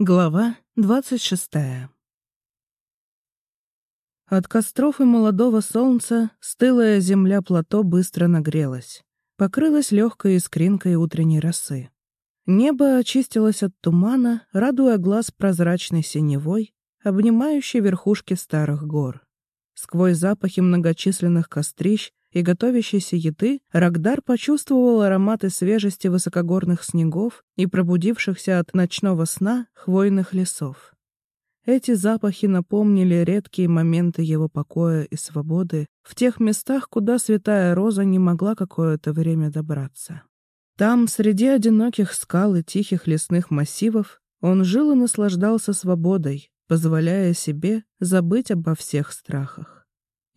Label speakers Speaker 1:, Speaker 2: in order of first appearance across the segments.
Speaker 1: Глава двадцать шестая От костров и молодого солнца стылая земля плато быстро нагрелась, покрылась легкой искринкой утренней росы. Небо очистилось от тумана, радуя глаз прозрачной синевой, обнимающей верхушки старых гор. Сквозь запахи многочисленных кострищ и готовящейся еды Рагдар почувствовал ароматы свежести высокогорных снегов и пробудившихся от ночного сна хвойных лесов. Эти запахи напомнили редкие моменты его покоя и свободы в тех местах, куда святая Роза не могла какое-то время добраться. Там, среди одиноких скал и тихих лесных массивов, он жил и наслаждался свободой, позволяя себе забыть обо всех страхах.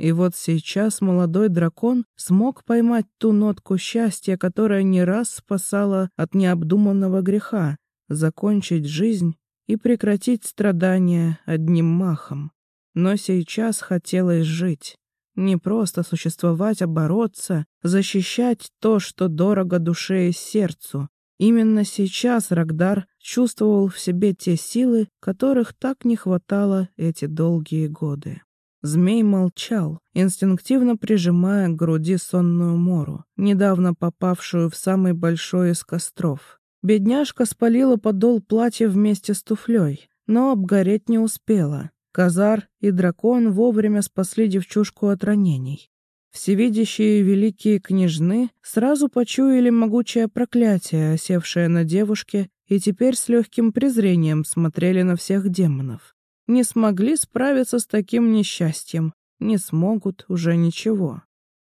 Speaker 1: И вот сейчас молодой дракон смог поймать ту нотку счастья, которая не раз спасала от необдуманного греха, закончить жизнь и прекратить страдания одним махом. Но сейчас хотелось жить. Не просто существовать, а бороться, защищать то, что дорого душе и сердцу. Именно сейчас Рагдар чувствовал в себе те силы, которых так не хватало эти долгие годы. Змей молчал, инстинктивно прижимая к груди сонную мору, недавно попавшую в самый большой из костров. Бедняжка спалила подол платья вместе с туфлей, но обгореть не успела. Казар и дракон вовремя спасли девчушку от ранений. Всевидящие великие княжны сразу почуяли могучее проклятие, осевшее на девушке, и теперь с легким презрением смотрели на всех демонов не смогли справиться с таким несчастьем, не смогут уже ничего.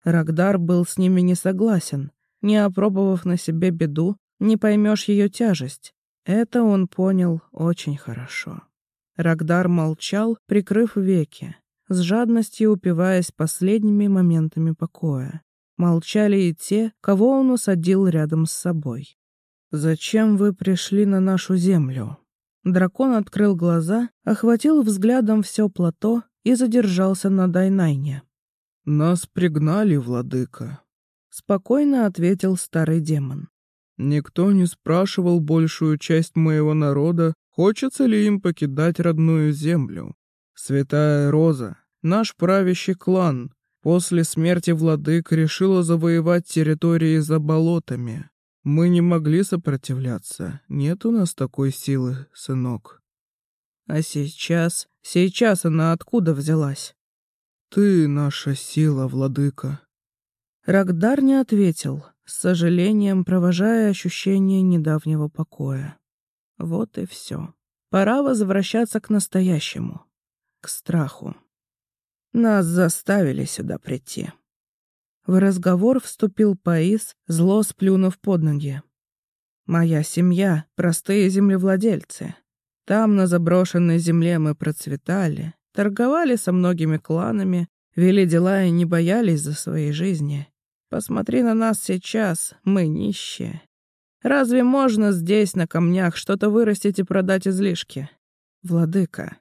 Speaker 1: Рагдар был с ними не согласен. Не опробовав на себе беду, не поймешь ее тяжесть. Это он понял очень хорошо. Рагдар молчал, прикрыв веки, с жадностью упиваясь последними моментами покоя. Молчали и те, кого он усадил рядом с собой. «Зачем вы пришли на нашу землю?» Дракон открыл глаза, охватил взглядом все плато и задержался на Дайнайне.
Speaker 2: «Нас пригнали, владыка», —
Speaker 1: спокойно ответил старый демон.
Speaker 2: «Никто не спрашивал большую часть моего народа, хочется ли им покидать родную землю. Святая Роза, наш правящий клан, после смерти владык решила завоевать территории за болотами. Мы не могли сопротивляться. Нет у нас такой силы, сынок.
Speaker 1: А сейчас... Сейчас она откуда взялась?
Speaker 2: Ты наша сила, владыка.
Speaker 1: Рагдар не ответил, с сожалением провожая ощущение недавнего покоя. Вот и все. Пора возвращаться к настоящему. К страху. Нас заставили сюда прийти. В разговор вступил Паис, зло сплюнув под ноги. «Моя семья — простые землевладельцы. Там, на заброшенной земле, мы процветали, торговали со многими кланами, вели дела и не боялись за свои жизни. Посмотри на нас сейчас, мы нищие. Разве можно здесь, на камнях, что-то вырастить и продать излишки? Владыка».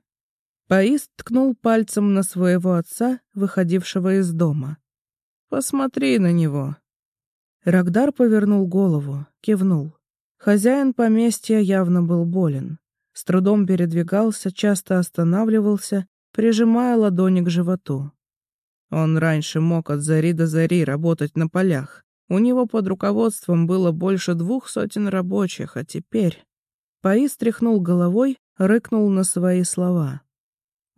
Speaker 1: Паис ткнул пальцем на своего отца, выходившего из дома. Посмотри на него. Рагдар повернул голову, кивнул. Хозяин поместья явно был болен. С трудом передвигался, часто останавливался, прижимая ладони к животу. Он раньше мог от зари до зари работать на полях. У него под руководством было больше двух сотен рабочих, а теперь... Паис тряхнул головой, рыкнул на свои слова.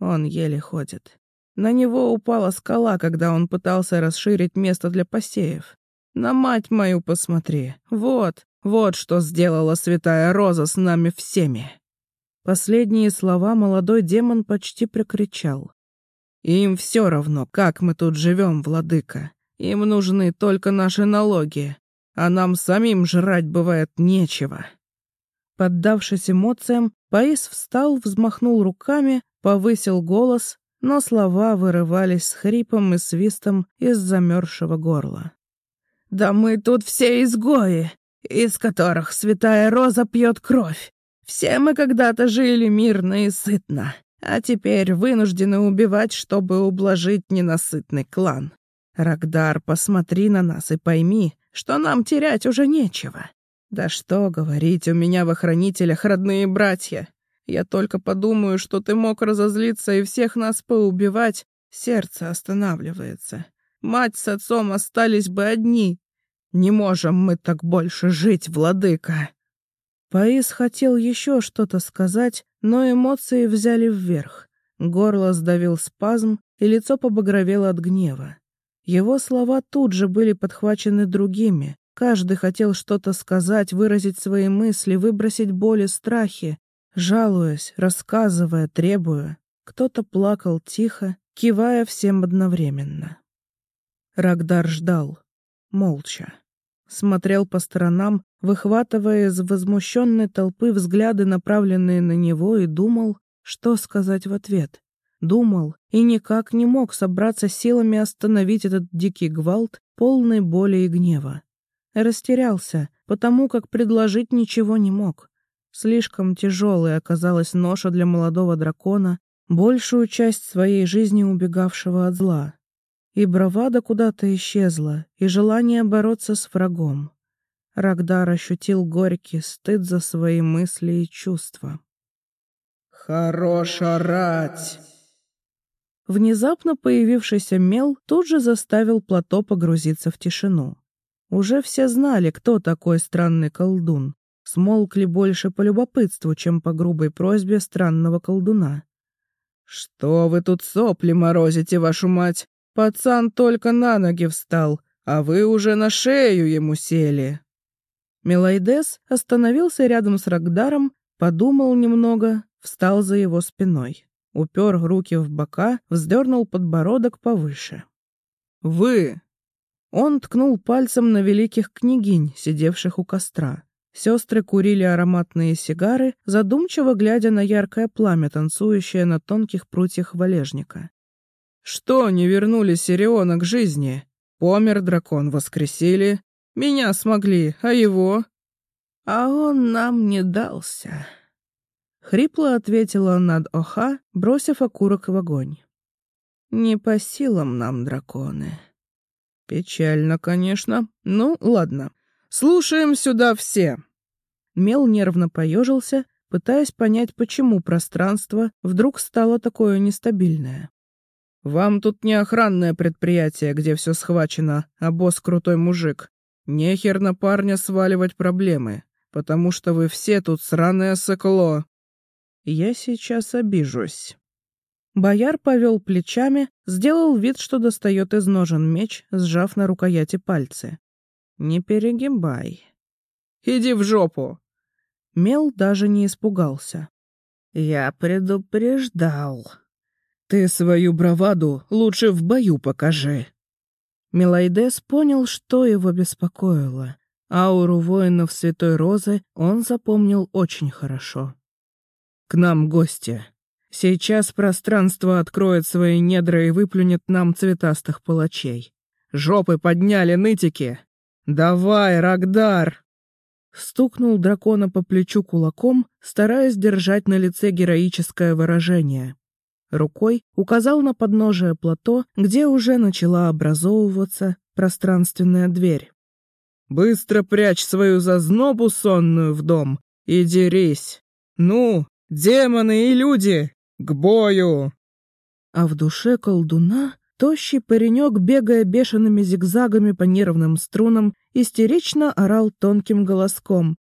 Speaker 1: Он еле ходит. На него упала скала, когда он пытался расширить место для посеев. На мать мою посмотри. Вот, вот что сделала святая Роза с нами всеми. Последние слова молодой демон почти прокричал. Им все равно, как мы тут живем, владыка. Им нужны только наши налоги, а нам самим жрать бывает нечего. Поддавшись эмоциям, Паис встал, взмахнул руками, повысил голос, но слова вырывались с хрипом и свистом из замерзшего горла. «Да мы тут все изгои, из которых святая роза пьет кровь. Все мы когда-то жили мирно и сытно, а теперь вынуждены убивать, чтобы ублажить ненасытный клан. Рагдар, посмотри на нас и пойми, что нам терять уже нечего. Да что говорить, у меня в охранителях родные братья.
Speaker 2: Я только подумаю, что ты мог разозлиться и всех нас поубивать, сердце останавливается. Мать с отцом остались бы одни. Не можем мы так больше жить, владыка.
Speaker 1: Паис хотел еще что-то сказать, но эмоции взяли вверх. Горло сдавил спазм, и лицо побагровело от гнева. Его слова тут же были подхвачены другими. Каждый хотел что-то сказать, выразить свои мысли, выбросить боль и страхи, жалуясь, рассказывая, требуя. Кто-то плакал тихо, кивая всем одновременно. Рагдар ждал, молча. Смотрел по сторонам, выхватывая из возмущенной толпы взгляды, направленные на него, и думал, что сказать в ответ. Думал и никак не мог собраться силами остановить этот дикий гвалт, полный боли и гнева. Растерялся, потому как предложить ничего не мог. Слишком тяжелой оказалась ноша для молодого дракона, большую часть своей жизни убегавшего от зла. И бравада куда-то исчезла, и желание бороться с врагом. Рагдар ощутил горький стыд за свои мысли и чувства.
Speaker 2: «Хорош орать!»
Speaker 1: Внезапно появившийся мел тут же заставил плато погрузиться в тишину. Уже все знали, кто такой странный колдун. Смолкли больше по любопытству, чем по грубой просьбе странного колдуна.
Speaker 2: «Что вы тут сопли морозите, вашу мать? Пацан только на ноги встал, а вы уже на шею ему сели».
Speaker 1: Мелайдес остановился рядом с Рагдаром, подумал немного, встал за его спиной, упер руки в бока, вздернул подбородок повыше.
Speaker 2: «Вы
Speaker 1: он ткнул пальцем на великих княгинь, сидевших у костра. Сестры курили ароматные сигары, задумчиво глядя на яркое пламя, танцующее на тонких прутьях валежника.
Speaker 2: «Что не вернули Сириона к жизни? Помер дракон, воскресили. Меня смогли, а его?»
Speaker 1: «А он нам не дался», — хрипло ответила над Оха, бросив окурок в огонь. «Не по силам нам драконы».
Speaker 2: Печально, конечно. Ну, ладно. Слушаем сюда все.
Speaker 1: Мел нервно поежился, пытаясь понять, почему пространство вдруг стало такое нестабильное.
Speaker 2: «Вам тут не охранное предприятие, где все схвачено, а босс крутой мужик. Нехер на парня сваливать проблемы, потому что вы все тут сраное сыкло».
Speaker 1: «Я сейчас обижусь». Бояр повел плечами, сделал вид, что достает из ножен меч, сжав на рукояти пальцы. «Не перегибай».
Speaker 2: «Иди в жопу!»
Speaker 1: Мел даже не испугался. «Я предупреждал».
Speaker 2: «Ты свою браваду лучше в бою покажи».
Speaker 1: Мелайдес понял, что его беспокоило. Ауру воинов Святой Розы он запомнил очень хорошо.
Speaker 2: «К нам гости», Сейчас пространство откроет свои недра и выплюнет нам цветастых палачей. Жопы подняли нытики! Давай, Рагдар!»
Speaker 1: Стукнул дракона по плечу кулаком, стараясь держать на лице героическое выражение. Рукой указал на подножие плато, где уже начала образовываться пространственная дверь.
Speaker 2: «Быстро прячь свою зазнобу сонную в дом и дерись! Ну, демоны и люди, к бою!»
Speaker 1: А в душе колдуна тощий паренек, бегая бешеными зигзагами по нервным струнам, истерично орал тонким голоском.